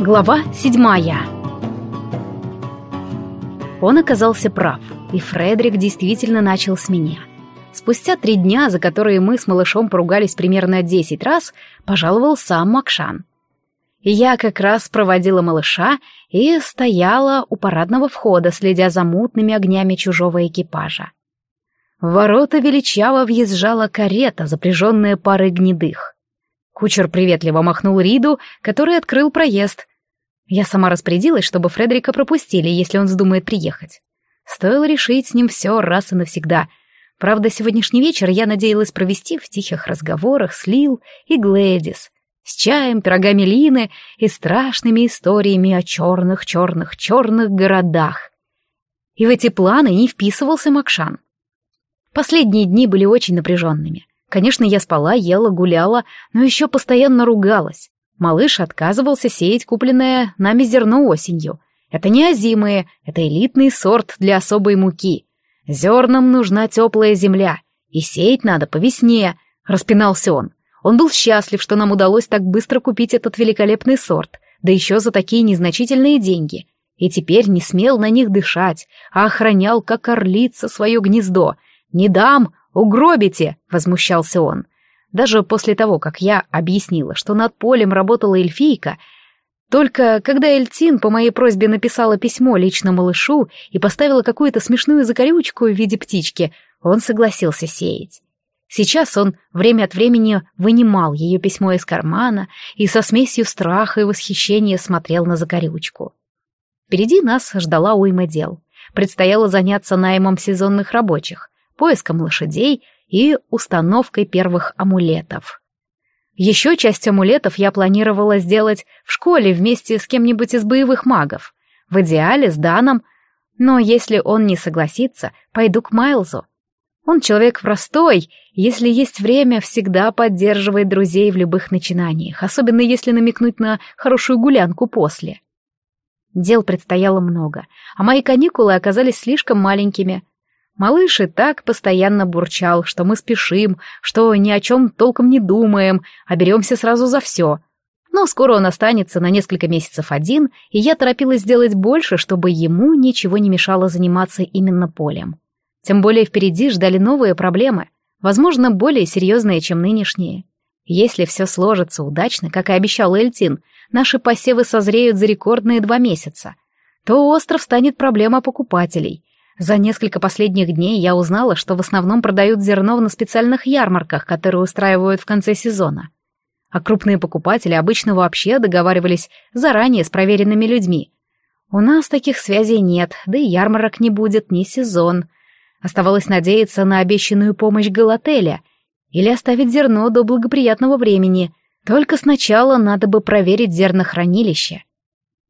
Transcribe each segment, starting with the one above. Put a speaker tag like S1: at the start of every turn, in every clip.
S1: Глава седьмая Он оказался прав, и Фредерик действительно начал с меня. Спустя три дня, за которые мы с малышом поругались примерно десять раз, пожаловал сам Макшан. Я как раз проводила малыша и стояла у парадного входа, следя за мутными огнями чужого экипажа. В ворота величаво въезжала карета, запряженная парой гнедых. Кучер приветливо махнул Риду, который открыл проезд. Я сама распорядилась, чтобы Фредерика пропустили, если он вздумает приехать. Стоило решить с ним все раз и навсегда. Правда, сегодняшний вечер я надеялась провести в тихих разговорах с Лил и Глэдис, с чаем, пирогами Лины и страшными историями о черных-черных-черных городах. И в эти планы не вписывался Макшан. Последние дни были очень напряженными. Конечно, я спала, ела, гуляла, но еще постоянно ругалась. Малыш отказывался сеять купленное нами зерно осенью. Это не озимые, это элитный сорт для особой муки. Зернам нужна теплая земля, и сеять надо по весне, распинался он. Он был счастлив, что нам удалось так быстро купить этот великолепный сорт, да еще за такие незначительные деньги. И теперь не смел на них дышать, а охранял, как орлица, свое гнездо. «Не дам, «Угробите!» — возмущался он. Даже после того, как я объяснила, что над полем работала эльфийка, только когда Эльтин по моей просьбе написала письмо лично малышу и поставила какую-то смешную закорючку в виде птички, он согласился сеять. Сейчас он время от времени вынимал ее письмо из кармана и со смесью страха и восхищения смотрел на закорючку. Впереди нас ждала уйма дел. Предстояло заняться наймом сезонных рабочих, поиском лошадей и установкой первых амулетов. Еще часть амулетов я планировала сделать в школе вместе с кем-нибудь из боевых магов. В идеале с Даном, но если он не согласится, пойду к Майлзу. Он человек простой, если есть время, всегда поддерживает друзей в любых начинаниях, особенно если намекнуть на хорошую гулянку после. Дел предстояло много, а мои каникулы оказались слишком маленькими. Малыш и так постоянно бурчал, что мы спешим, что ни о чем толком не думаем, а беремся сразу за все. Но скоро он останется на несколько месяцев один, и я торопилась сделать больше, чтобы ему ничего не мешало заниматься именно полем. Тем более впереди ждали новые проблемы, возможно, более серьезные, чем нынешние. Если все сложится удачно, как и обещал Эльтин, наши посевы созреют за рекордные два месяца, то остров станет проблема покупателей — за несколько последних дней я узнала, что в основном продают зерно на специальных ярмарках, которые устраивают в конце сезона. А крупные покупатели обычно вообще договаривались заранее с проверенными людьми. У нас таких связей нет, да и ярмарок не будет, ни сезон. Оставалось надеяться на обещанную помощь Галателя или оставить зерно до благоприятного времени. Только сначала надо бы проверить зернохранилище.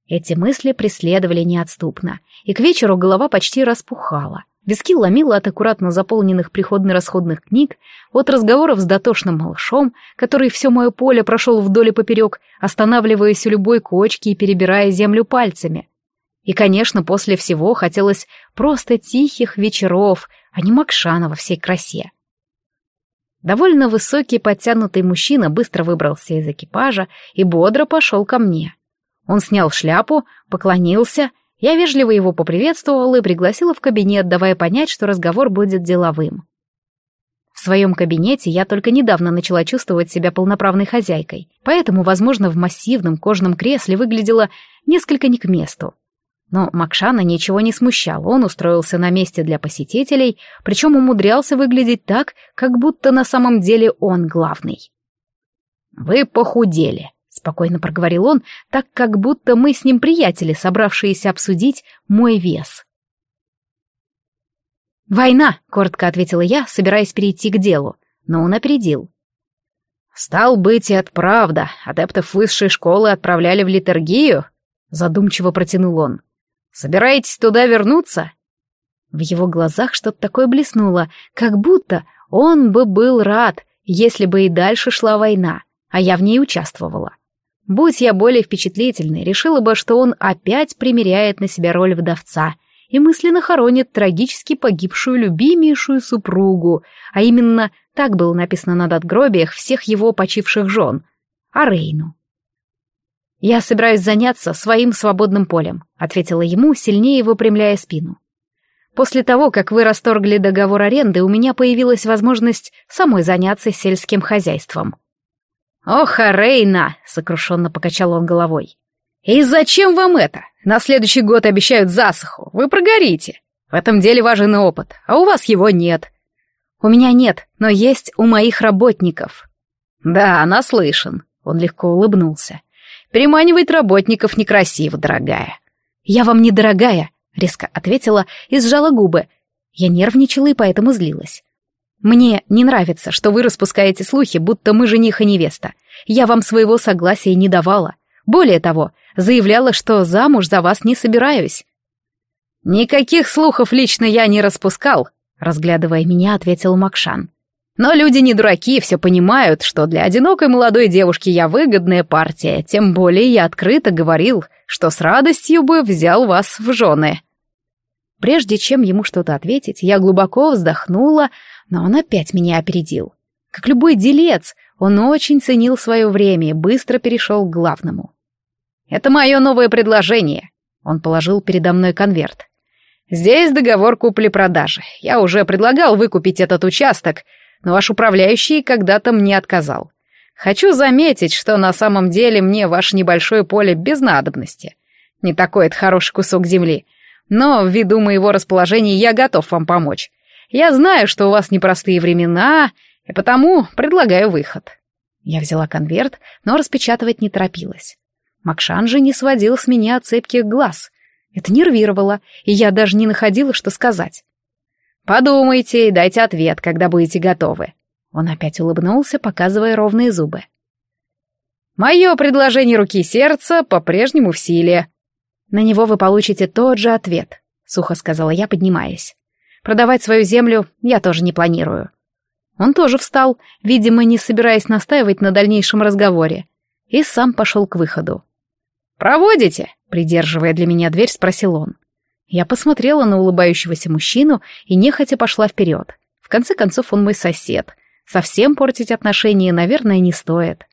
S1: Эти мысли преследовали неотступно, и к вечеру голова почти распухала. Виски ломило от аккуратно заполненных приходно-расходных книг, от разговоров с дотошным малышом, который все мое поле прошел вдоль и поперек, останавливаясь у любой кочки и перебирая землю пальцами. И, конечно, после всего хотелось просто тихих вечеров, а не Макшана во всей красе. Довольно высокий подтянутый мужчина быстро выбрался из экипажа и бодро пошел ко мне. Он снял шляпу, поклонился, я вежливо его поприветствовала и пригласила в кабинет, давая понять, что разговор будет деловым. В своем кабинете я только недавно начала чувствовать себя полноправной хозяйкой, поэтому, возможно, в массивном кожаном кресле выглядела несколько не к месту. Но Макшана ничего не смущал, он устроился на месте для посетителей, причем умудрялся выглядеть так, как будто на самом деле он главный. «Вы похудели», спокойно проговорил он, так как будто мы с ним приятели, собравшиеся обсудить мой вес. «Война!» — коротко ответила я, собираясь перейти к делу, но он опередил. «Стал быть, и от правда. Адептов высшей школы отправляли в литургию?» — задумчиво протянул он. «Собираетесь туда вернуться?» В его глазах что-то такое блеснуло, как будто он бы был рад, если бы и дальше шла война, а я в ней участвовала. Будь я более впечатлительной, решила бы, что он опять примеряет на себя роль вдовца и мысленно хоронит трагически погибшую любимейшую супругу, а именно так было написано на надгробиях всех его почивших жен, а Рейну. «Я собираюсь заняться своим свободным полем», — ответила ему, сильнее выпрямляя спину. «После того, как вы расторгли договор аренды, у меня появилась возможность самой заняться сельским хозяйством». «Ох, Рейна!» — сокрушенно покачал он головой. «И зачем вам это? На следующий год обещают засуху. Вы прогорите. В этом деле важен опыт, а у вас его нет». «У меня нет, но есть у моих работников». «Да, наслышан», — он легко улыбнулся. Переманивать работников некрасиво, дорогая. Я вам не дорогая, резко ответила и сжала губы. Я нервничала и поэтому злилась. Мне не нравится, что вы распускаете слухи, будто мы жених и невеста. Я вам своего согласия не давала. Более того, заявляла, что замуж за вас не собираюсь. Никаких слухов лично я не распускал, разглядывая меня, ответил Макшан. Но люди не дураки, все понимают, что для одинокой молодой девушки я выгодная партия, тем более я открыто говорил, что с радостью бы взял вас в жены. Прежде чем ему что-то ответить, я глубоко вздохнула, но он опять меня опередил. Как любой делец, он очень ценил свое время и быстро перешел к главному. «Это мое новое предложение», — он положил передо мной конверт. «Здесь договор купли-продажи. Я уже предлагал выкупить этот участок, но ваш управляющий когда-то мне отказал. Хочу заметить, что на самом деле мне ваше небольшое поле без надобности. Не такой это хороший кусок земли. Но ввиду моего расположения я готов вам помочь. Я знаю, что у вас непростые времена, и потому предлагаю выход». Я взяла конверт, но распечатывать не торопилась. Макшан же не сводил с меня цепких глаз. Это нервировало, и я даже не находила, что сказать. Подумайте и дайте ответ, когда будете готовы. Он опять улыбнулся, показывая ровные зубы. Мое предложение руки и сердца по-прежнему в силе. На него вы получите тот же ответ, сухо сказала я, поднимаясь. Продавать свою землю я тоже не планирую. Он тоже встал, видимо, не собираясь настаивать на дальнейшем разговоре, и сам пошел к выходу. «Проводите?» — придерживая для меня дверь, спросил он. Я посмотрела на улыбающегося мужчину и нехотя пошла вперед. В конце концов, он мой сосед. Совсем портить отношения, наверное, не стоит.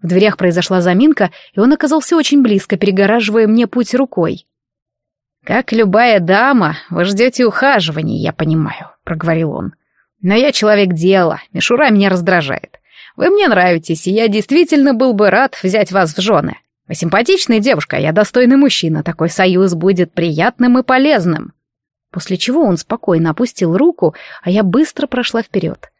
S1: В дверях произошла заминка, и он оказался очень близко, перегораживая мне путь рукой. «Как любая дама, вы ждете ухаживаний, я понимаю», — проговорил он. «Но я человек дела, мишура меня раздражает. Вы мне нравитесь, и я действительно был бы рад взять вас в жены. Вы симпатичная девушка, я достойный мужчина, такой союз будет приятным и полезным. После чего он спокойно опустил руку, а я быстро прошла вперед.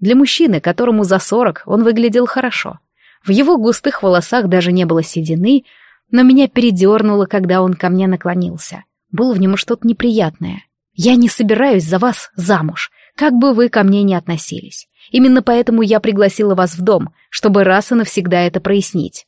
S1: Для мужчины, которому за сорок, он выглядел хорошо. В его густых волосах даже не было седины, но меня передернуло, когда он ко мне наклонился. Было в нем что-то неприятное. «Я не собираюсь за вас замуж, как бы вы ко мне ни относились. Именно поэтому я пригласила вас в дом, чтобы раз и навсегда это прояснить.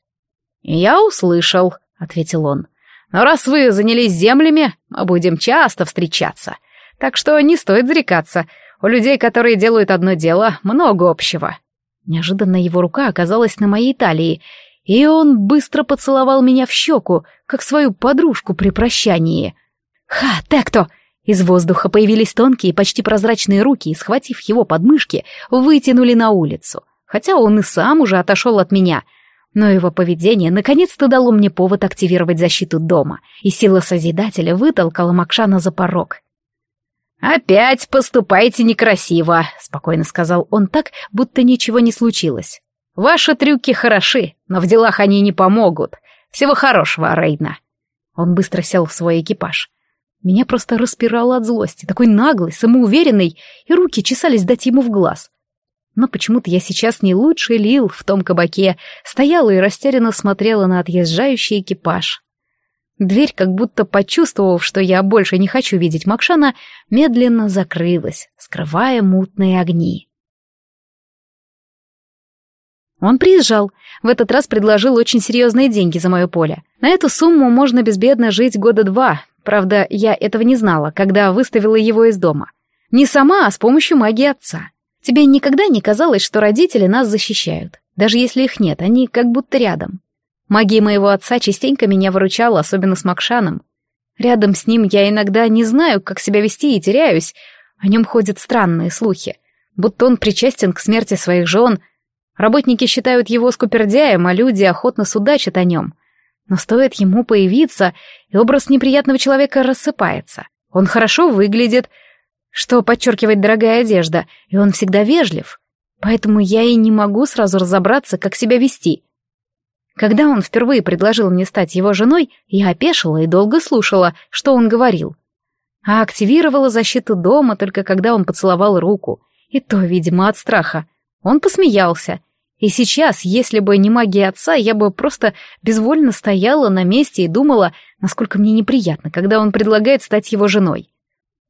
S1: «Я услышал», — ответил он. «Но раз вы занялись землями, мы будем часто встречаться. Так что не стоит зарекаться. У людей, которые делают одно дело, много общего». Неожиданно его рука оказалась на моей талии, и он быстро поцеловал меня в щеку, как свою подружку при прощании. «Ха, Текто!» Из воздуха появились тонкие, почти прозрачные руки, и, схватив его подмышки, вытянули на улицу. Хотя он и сам уже отошел от меня — но его поведение наконец-то дало мне повод активировать защиту дома, и сила Созидателя вытолкала Макшана за порог. «Опять поступаете некрасиво», — спокойно сказал он так, будто ничего не случилось. «Ваши трюки хороши, но в делах они не помогут. Всего хорошего, Рейна». Он быстро сел в свой экипаж. Меня просто распирало от злости, такой наглый, самоуверенный, и руки чесались дать ему в глаз. Но почему-то я сейчас не лучший лил в том кабаке, стояла и растерянно смотрела на отъезжающий экипаж. Дверь, как будто почувствовав, что я больше не хочу видеть Макшана, медленно закрылась, скрывая мутные огни. Он приезжал. В этот раз предложил очень серьезные деньги за мое поле. На эту сумму можно безбедно жить года два. Правда, я этого не знала, когда выставила его из дома. Не сама, а с помощью магии отца. Тебе никогда не казалось, что родители нас защищают? Даже если их нет, они как будто рядом. Магия моего отца частенько меня выручала, особенно с Макшаном. Рядом с ним я иногда не знаю, как себя вести и теряюсь. О нем ходят странные слухи, будто он причастен к смерти своих жен. Работники считают его скупердяем, а люди охотно судачат о нем. Но стоит ему появиться, и образ неприятного человека рассыпается. Он хорошо выглядит, что подчеркивает дорогая одежда, и он всегда вежлив. Поэтому я и не могу сразу разобраться, как себя вести. Когда он впервые предложил мне стать его женой, я опешила и долго слушала, что он говорил. А активировала защиту дома только когда он поцеловал руку. И то, видимо, от страха. Он посмеялся. И сейчас, если бы не магия отца, я бы просто безвольно стояла на месте и думала, насколько мне неприятно, когда он предлагает стать его женой.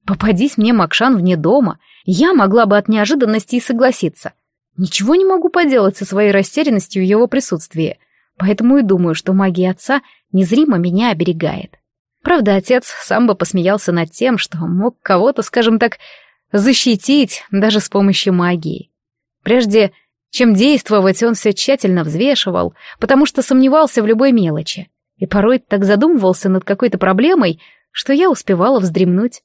S1: Попадись мне Макшан вне дома, я могла бы от неожиданности и согласиться. Ничего не могу поделать со своей растерянностью в его присутствии, поэтому и думаю, что магия отца незримо меня оберегает. Правда, отец сам бы посмеялся над тем, что мог кого-то, скажем так, защитить даже с помощью магии. Прежде чем действовать, он все тщательно взвешивал, потому что сомневался в любой мелочи. И порой так задумывался над какой-то проблемой, что я успевала вздремнуть.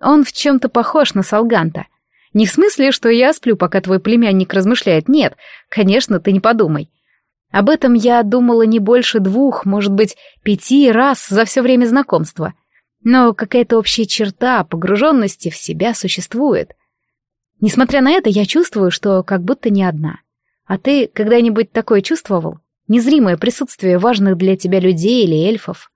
S1: Он в чем-то похож на Салганта. Не в смысле, что я сплю, пока твой племянник размышляет. Нет, конечно, ты не подумай. Об этом я думала не больше двух, может быть, пяти раз за все время знакомства. Но какая-то общая черта погруженности в себя существует. Несмотря на это, я чувствую, что как будто не одна. А ты когда-нибудь такое чувствовал? Незримое присутствие важных для тебя людей или эльфов?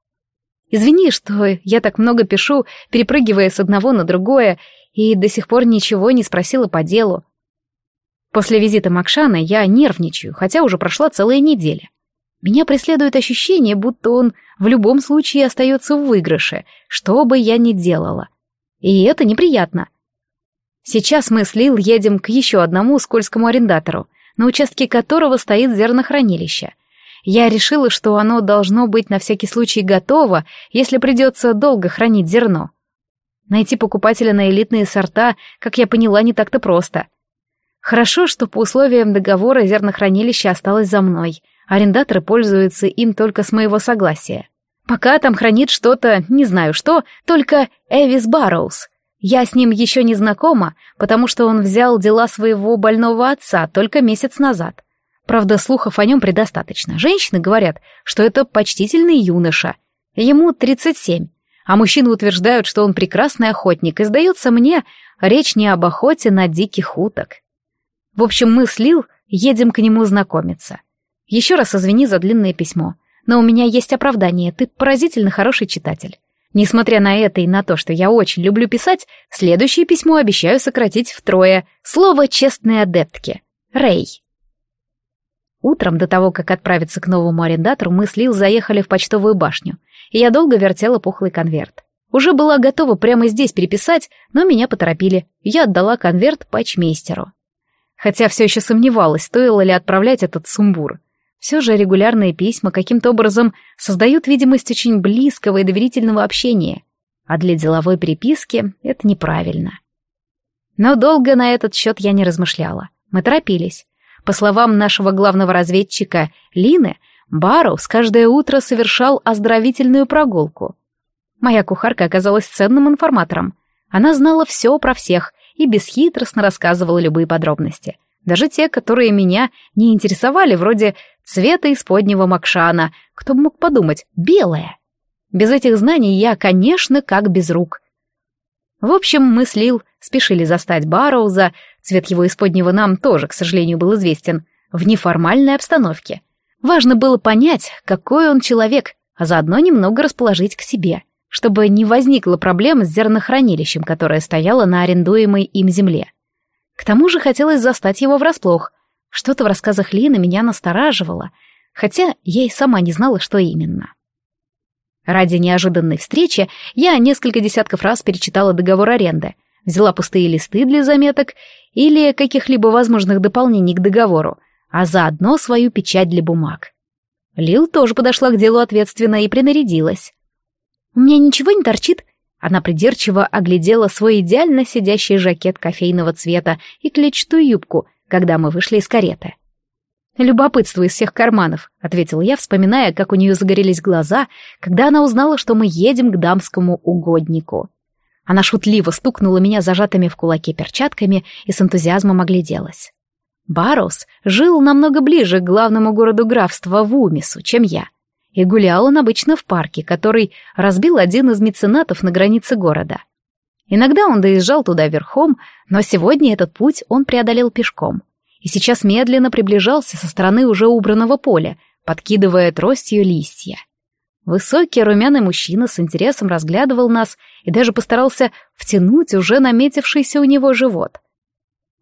S1: Извини, что я так много пишу, перепрыгивая с одного на другое, и до сих пор ничего не спросила по делу. После визита Макшана я нервничаю, хотя уже прошла целая неделя. Меня преследует ощущение, будто он в любом случае остается в выигрыше, что бы я ни делала. И это неприятно. Сейчас мы с Лил едем к еще одному скользкому арендатору, на участке которого стоит зернохранилище. Я решила, что оно должно быть на всякий случай готово, если придется долго хранить зерно. Найти покупателя на элитные сорта, как я поняла, не так-то просто. Хорошо, что по условиям договора зернохранилище осталось за мной. Арендаторы пользуются им только с моего согласия. Пока там хранит что-то, не знаю что, только Эвис Барроуз. Я с ним еще не знакома, потому что он взял дела своего больного отца только месяц назад. Правда, слухов о нем предостаточно. Женщины говорят, что это почтительный юноша. Ему 37, а мужчины утверждают, что он прекрасный охотник, и, сдается мне, речь не об охоте на диких уток. В общем, мы с Лил едем к нему знакомиться. Еще раз извини за длинное письмо, но у меня есть оправдание, ты поразительно хороший читатель. Несмотря на это и на то, что я очень люблю писать, следующее письмо обещаю сократить втрое. Слово честной адептки. Рэй. Утром, до того, как отправиться к новому арендатору, мы с Лил заехали в почтовую башню, и я долго вертела пухлый конверт. Уже была готова прямо здесь переписать, но меня поторопили. Я отдала конверт патчмейстеру хотя все еще сомневалась, стоило ли отправлять этот сумбур. Все же регулярные письма каким-то образом создают видимость очень близкого и доверительного общения, а для деловой переписки это неправильно. Но долго на этот счет я не размышляла. Мы торопились. По словам нашего главного разведчика Лины, Барроуз каждое утро совершал оздоровительную прогулку. Моя кухарка оказалась ценным информатором. Она знала все про всех и бесхитростно рассказывала любые подробности. Даже те, которые меня не интересовали, вроде цвета исподнего Макшана. Кто бы мог подумать, белое. Без этих знаний я, конечно, как без рук. В общем, мы с Лил спешили застать Барроуза, цвет его исподнего нам тоже, к сожалению, был известен, в неформальной обстановке. Важно было понять, какой он человек, а заодно немного расположить к себе чтобы не возникло проблем с зернохранилищем, которое стояло на арендуемой им земле. К тому же хотелось застать его врасплох. Что-то в рассказах Лины меня настораживало, хотя я и сама не знала, что именно. Ради неожиданной встречи я несколько десятков раз перечитала договор аренды, взяла пустые листы для заметок или каких-либо возможных дополнений к договору, а заодно свою печать для бумаг. Лил тоже подошла к делу ответственно и принарядилась. «У меня ничего не торчит?» Она придирчиво оглядела свой идеально сидящий жакет кофейного цвета и клетчатую юбку, когда мы вышли из кареты. «Любопытство из всех карманов», — ответил я, вспоминая, как у нее загорелись глаза, когда она узнала, что мы едем к дамскому угоднику. Она шутливо стукнула меня зажатыми в кулаке перчатками и с энтузиазмом огляделась. Барус жил намного ближе к главному городу графства Вумису, чем я — И гулял он обычно в парке, который разбил один из меценатов на границе города. Иногда он доезжал туда верхом, но сегодня этот путь он преодолел пешком. И сейчас медленно приближался со стороны уже убранного поля, подкидывая тростью листья. Высокий румяный мужчина с интересом разглядывал нас и даже постарался втянуть уже наметившийся у него живот.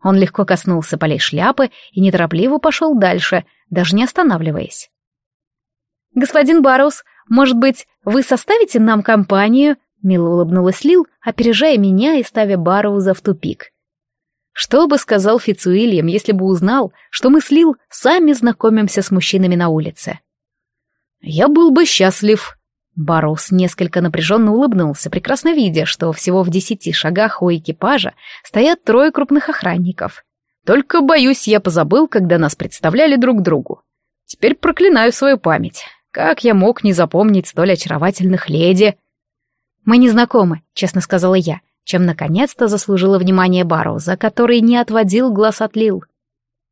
S1: Он легко коснулся полей шляпы и неторопливо пошел дальше, даже не останавливаясь. «Господин Барус, может быть, вы составите нам компанию?» Мило улыбнулась Лил, опережая меня и ставя Барроуза в тупик. Что бы сказал Фицуильям, если бы узнал, что мы с Лил сами знакомимся с мужчинами на улице? «Я был бы счастлив». Барроуз несколько напряженно улыбнулся, прекрасно видя, что всего в десяти шагах у экипажа стоят трое крупных охранников. «Только, боюсь, я позабыл, когда нас представляли друг другу. Теперь проклинаю свою память. Как я мог не запомнить столь очаровательных леди?» «Мы не знакомы», — честно сказала я, чем наконец-то заслужила внимание Барроуза, который не отводил глаз от Лил.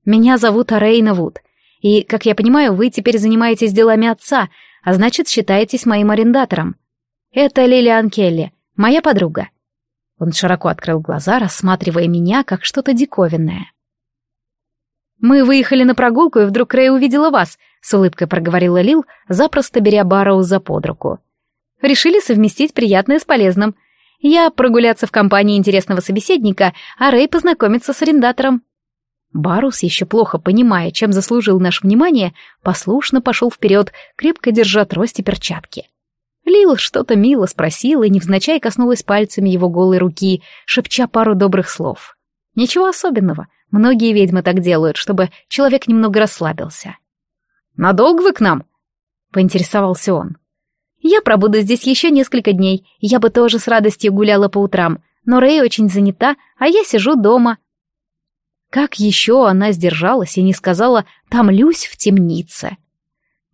S1: «Меня зовут Арейна Вуд. И, как я понимаю, вы теперь занимаетесь делами отца, а значит, считаетесь моим арендатором. Это Лилиан Келли, моя подруга». Он широко открыл глаза, рассматривая меня как что-то диковинное. «Мы выехали на прогулку, и вдруг Рэй увидела вас», — с улыбкой проговорила Лил, запросто беря Барроуза под руку. «Решили совместить приятное с полезным. Я прогуляться в компании интересного собеседника, а Рэй познакомиться с арендатором». Барус, еще плохо понимая, чем заслужил наше внимание, послушно пошел вперед, крепко держа трость и перчатки. Лил что-то мило спросила и невзначай коснулась пальцами его голой руки, шепча пару добрых слов. Ничего особенного, многие ведьмы так делают, чтобы человек немного расслабился. «Надолго вы к нам?» — поинтересовался он. «Я пробуду здесь еще несколько дней, я бы тоже с радостью гуляла по утрам, но Рэй очень занята, а я сижу дома», как еще она сдержалась и не сказала «томлюсь в темнице»?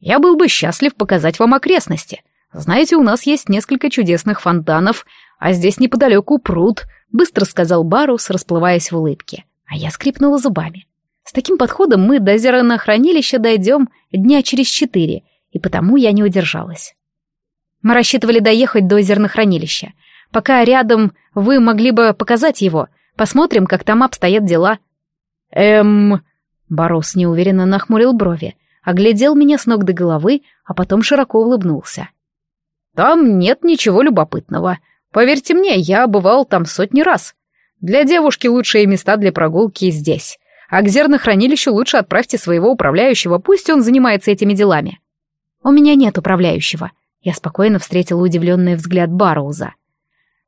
S1: Я был бы счастлив показать вам окрестности. Знаете, у нас есть несколько чудесных фонтанов, а здесь неподалеку пруд, быстро сказал Барус, расплываясь в улыбке. А я скрипнула зубами. С таким подходом мы до зернохранилища дойдем дня через четыре, и потому я не удержалась. Мы рассчитывали доехать до зернохранилища. Пока рядом вы могли бы показать его. Посмотрим, как там обстоят дела. «Эм...» Борос неуверенно нахмурил брови, оглядел меня с ног до головы, а потом широко улыбнулся. «Там нет ничего любопытного. Поверьте мне, я бывал там сотни раз. Для девушки лучшие места для прогулки здесь. А к зернохранилищу лучше отправьте своего управляющего, пусть он занимается этими делами». «У меня нет управляющего», — я спокойно встретила удивленный взгляд Бароуза.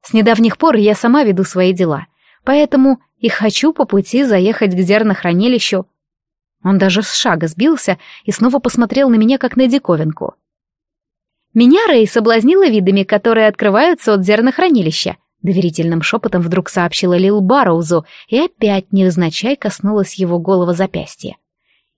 S1: «С недавних пор я сама веду свои дела, поэтому и хочу по пути заехать к зернохранилищу. Он даже с шага сбился и снова посмотрел на меня, как на диковинку. Меня Рэй соблазнила видами, которые открываются от зернохранилища, доверительным шепотом вдруг сообщила Лил Барроузу и опять невзначай коснулась его голого запястья.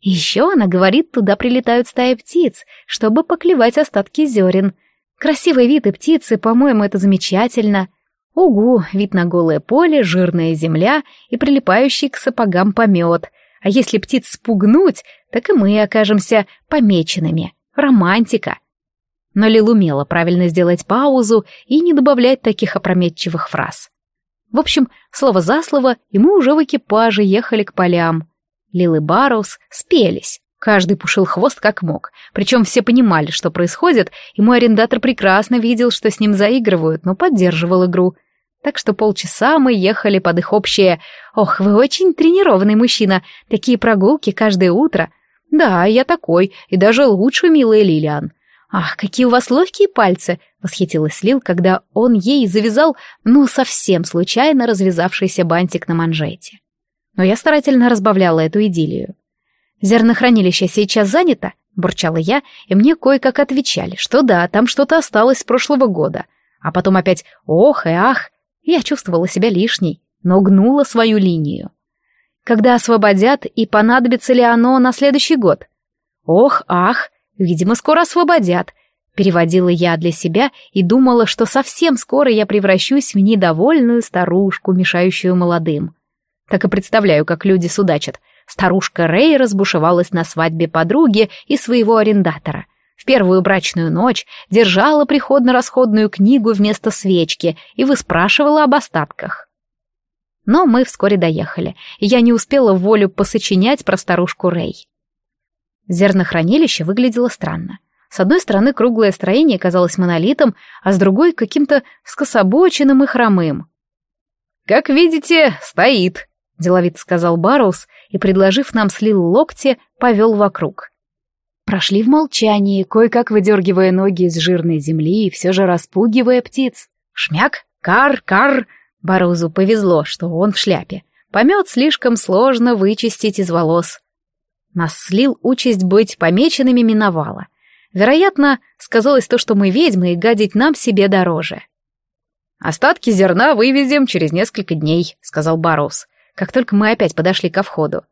S1: Еще она говорит, туда прилетают стаи птиц, чтобы поклевать остатки зерен. Красивый вид и птицы, по-моему, это замечательно. Угу, вид на голое поле, жирная земля и прилипающий к сапогам помет. А если птиц спугнуть, так и мы окажемся помеченными. Романтика. Но Лил умела правильно сделать паузу и не добавлять таких опрометчивых фраз. В общем, слово за слово, и мы уже в экипаже ехали к полям. Лил и Барус спелись. Каждый пушил хвост как мог. Причем все понимали, что происходит, и мой арендатор прекрасно видел, что с ним заигрывают, но поддерживал игру — так что полчаса мы ехали под их общее «Ох, вы очень тренированный мужчина, такие прогулки каждое утро». «Да, я такой, и даже лучше, милая Лилиан». «Ах, какие у вас ловкие пальцы!» — восхитилась Лил, когда он ей завязал, ну, совсем случайно развязавшийся бантик на манжете. Но я старательно разбавляла эту идиллию. «Зернохранилище сейчас занято?» — бурчала я, и мне кое-как отвечали, что да, там что-то осталось с прошлого года. А потом опять «ох и ах», я чувствовала себя лишней, но гнула свою линию. Когда освободят и понадобится ли оно на следующий год? Ох, ах, видимо, скоро освободят. Переводила я для себя и думала, что совсем скоро я превращусь в недовольную старушку, мешающую молодым. Так и представляю, как люди судачат. Старушка Рэй разбушевалась на свадьбе подруги и своего арендатора. В первую брачную ночь держала приходно-расходную книгу вместо свечки и выспрашивала об остатках. Но мы вскоре доехали, и я не успела волю посочинять про старушку Рэй. Зернохранилище выглядело странно. С одной стороны, круглое строение казалось монолитом, а с другой — каким-то скособоченным и хромым. «Как видите, стоит», — деловито сказал Барроуз и, предложив нам слил локти, повел вокруг. Прошли в молчании, кое-как выдергивая ноги из жирной земли и все же распугивая птиц. Шмяк, кар, кар. Барузу повезло, что он в шляпе. Помет слишком сложно вычистить из волос. Нас слил участь быть помеченными миновала. Вероятно, сказалось то, что мы ведьмы, и гадить нам себе дороже. «Остатки зерна вывезем через несколько дней», — сказал Барус, как только мы опять подошли ко входу.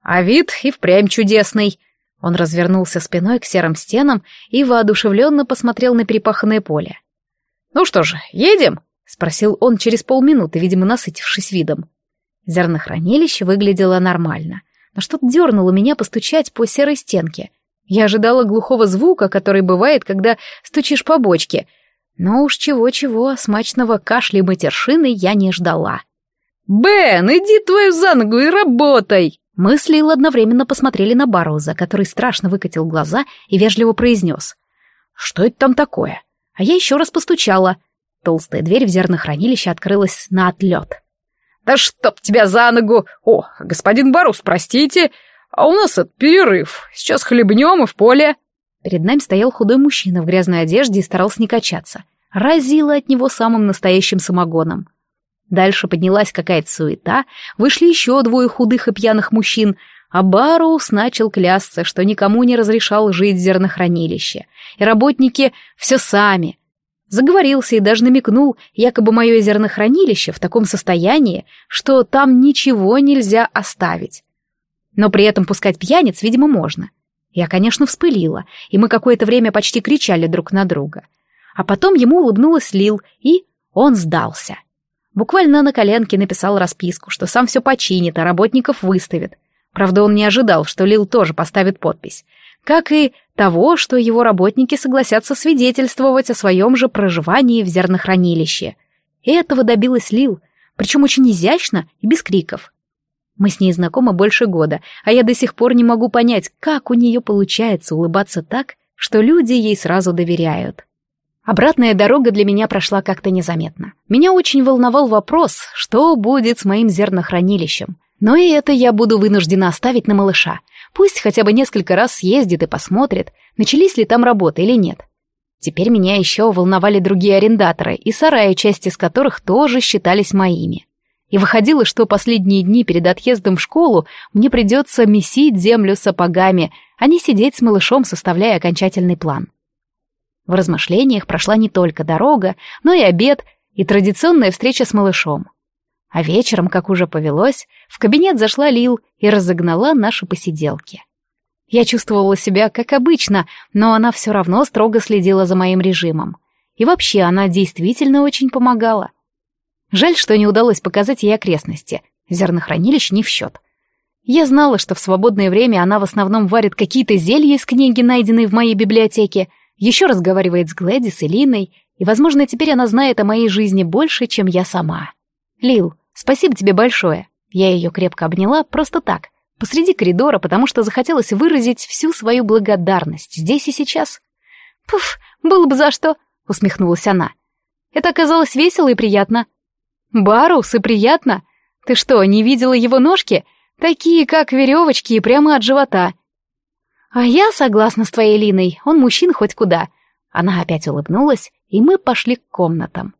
S1: «А вид и впрямь чудесный», он развернулся спиной к серым стенам и воодушевленно посмотрел на перепаханное поле. «Ну что же, едем?» — спросил он через полминуты, видимо, насытившись видом. Зернохранилище выглядело нормально, но что-то дернуло меня постучать по серой стенке. Я ожидала глухого звука, который бывает, когда стучишь по бочке, но уж чего-чего, смачного кашля и матершины я не ждала. «Бен, иди твою за ногу и работай!» Мы с Лил одновременно посмотрели на Барроуза, который страшно выкатил глаза и вежливо произнес. «Что это там такое?» А я еще раз постучала. Толстая дверь в зернохранилище открылась на отлет. «Да чтоб тебя за ногу! О, господин Барус, простите, а у нас это перерыв. Сейчас хлебнем и в поле». Перед нами стоял худой мужчина в грязной одежде и старался не качаться. Разило от него самым настоящим самогоном. Дальше поднялась какая-то суета, вышли еще двое худых и пьяных мужчин, а Барус начал клясться, что никому не разрешал жить в зернохранилище, и работники все сами. Заговорился и даже намекнул, якобы мое зернохранилище в таком состоянии, что там ничего нельзя оставить. Но при этом пускать пьяниц, видимо, можно. Я, конечно, вспылила, и мы какое-то время почти кричали друг на друга. А потом ему улыбнулась Лил, и он сдался. Буквально на коленке написал расписку, что сам все починит, а работников выставит. Правда, он не ожидал, что Лил тоже поставит подпись. Как и того, что его работники согласятся свидетельствовать о своем же проживании в зернохранилище. И этого добилась Лил, причем очень изящно и без криков. Мы с ней знакомы больше года, а я до сих пор не могу понять, как у нее получается улыбаться так, что люди ей сразу доверяют. Обратная дорога для меня прошла как-то незаметно. Меня очень волновал вопрос, что будет с моим зернохранилищем. Но и это я буду вынуждена оставить на малыша. Пусть хотя бы несколько раз съездит и посмотрит, начались ли там работы или нет. Теперь меня еще волновали другие арендаторы, и сараи, части из которых тоже считались моими. И выходило, что последние дни перед отъездом в школу мне придется месить землю сапогами, а не сидеть с малышом, составляя окончательный план. В размышлениях прошла не только дорога, но и обед, и традиционная встреча с малышом. А вечером, как уже повелось, в кабинет зашла Лил и разогнала наши посиделки. Я чувствовала себя как обычно, но она все равно строго следила за моим режимом. И вообще она действительно очень помогала. Жаль, что не удалось показать ей окрестности. Зернохранилище не в счет. Я знала, что в свободное время она в основном варит какие-то зелья из книги, найденной в моей библиотеке, еще разговаривает с Глэдис и Линой, и, возможно, теперь она знает о моей жизни больше, чем я сама. Лил, спасибо тебе большое. Я ее крепко обняла просто так, посреди коридора, потому что захотелось выразить всю свою благодарность здесь и сейчас. «Пуф, было бы за что», — усмехнулась она. «Это оказалось весело и приятно». «Барус и приятно? Ты что, не видела его ножки? Такие, как веревочки, и прямо от живота. «А я согласна с твоей Линой, он мужчина хоть куда». Она опять улыбнулась, и мы пошли к комнатам.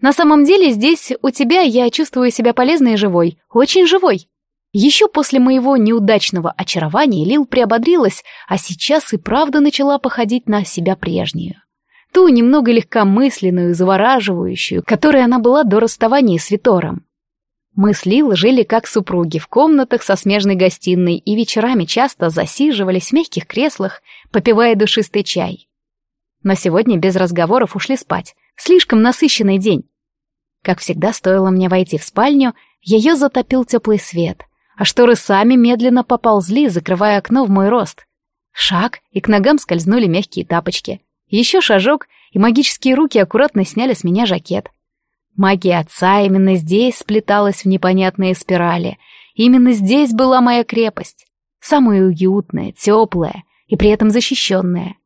S1: «На самом деле здесь у тебя я чувствую себя полезной и живой, очень живой». Еще после моего неудачного очарования Лил приободрилась, а сейчас и правда начала походить на себя прежнюю. Ту немного легкомысленную завораживающую, которой она была до расставания с Витором. Мы с Лил жили как супруги в комнатах со смежной гостиной и вечерами часто засиживались в мягких креслах, попивая душистый чай. Но сегодня без разговоров ушли спать. Слишком насыщенный день. Как всегда, стоило мне войти в спальню, ее затопил теплый свет, а шторы сами медленно поползли, закрывая окно в мой рост. Шаг, и к ногам скользнули мягкие тапочки. Еще шажок, и магические руки аккуратно сняли с меня жакет. Магия отца именно здесь сплеталась в непонятные спирали. Именно здесь была моя крепость. Самая уютная, теплая и при этом защищенная.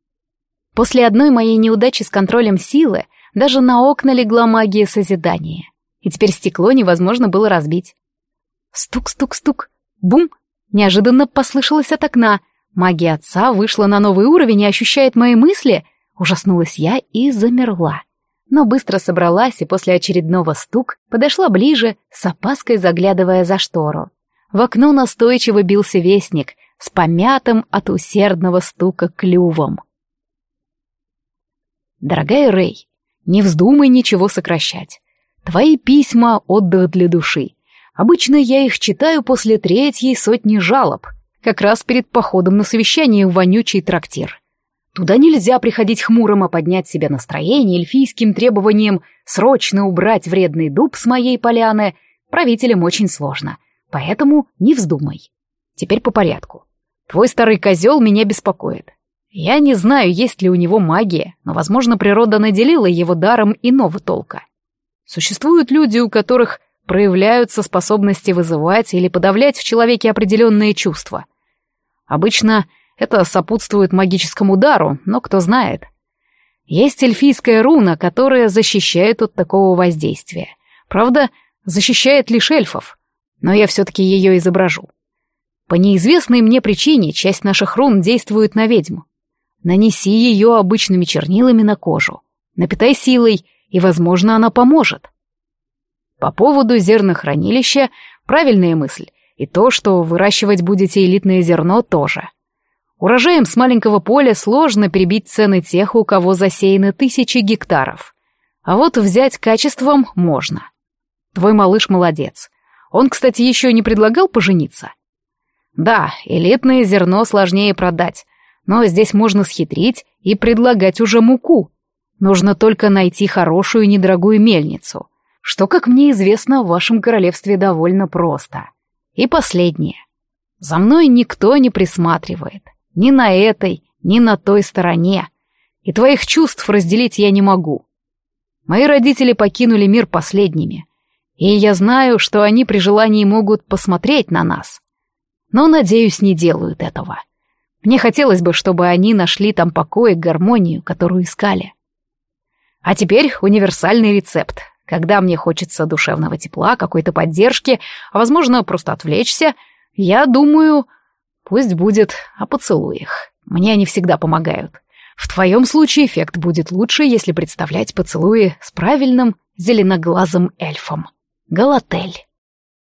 S1: После одной моей неудачи с контролем силы даже на окна легла магия созидания. И теперь стекло невозможно было разбить. Стук-стук-стук. Бум! Неожиданно послышалось от окна. Магия отца вышла на новый уровень и ощущает мои мысли. Ужаснулась я и замерла. Но быстро собралась и после очередного стук подошла ближе, с опаской заглядывая за штору. В окно настойчиво бился вестник с помятым от усердного стука клювом. Дорогая Рэй, не вздумай ничего сокращать. Твои письма — отдых для души. Обычно я их читаю после третьей сотни жалоб, как раз перед походом на совещание в вонючий трактир. Туда нельзя приходить хмурым, а поднять себе настроение эльфийским требованием срочно убрать вредный дуб с моей поляны правителям очень сложно, поэтому не вздумай. Теперь по порядку. Твой старый козел меня беспокоит. Я не знаю, есть ли у него магия, но, возможно, природа наделила его даром иного толка. Существуют люди, у которых проявляются способности вызывать или подавлять в человеке определенные чувства. Обычно это сопутствует магическому удару, но кто знает. Есть эльфийская руна, которая защищает от такого воздействия. Правда, защищает лишь эльфов, но я все-таки ее изображу. По неизвестной мне причине часть наших рун действует на ведьму. Нанеси ее обычными чернилами на кожу. Напитай силой, и, возможно, она поможет. По поводу зернохранилища правильная мысль. И то, что выращивать будете элитное зерно, тоже. Урожаем с маленького поля сложно перебить цены тех, у кого засеяны тысячи гектаров. А вот взять качеством можно. Твой малыш молодец. Он, кстати, еще не предлагал пожениться. Да, элитное зерно сложнее продать, но здесь можно схитрить и предлагать уже муку. Нужно только найти хорошую недорогую мельницу, что, как мне известно, в вашем королевстве довольно просто. И последнее. За мной никто не присматривает. Ни на этой, ни на той стороне. И твоих чувств разделить я не могу. Мои родители покинули мир последними. И я знаю, что они при желании могут посмотреть на нас. Но, надеюсь, не делают этого. Мне хотелось бы, чтобы они нашли там покой и гармонию, которую искали. А теперь универсальный рецепт. Когда мне хочется душевного тепла, какой-то поддержки, а, возможно, просто отвлечься, я думаю, пусть будет о поцелуях. Мне они всегда помогают. В твоем случае эффект будет лучше, если представлять поцелуи с правильным зеленоглазым эльфом. Галатель.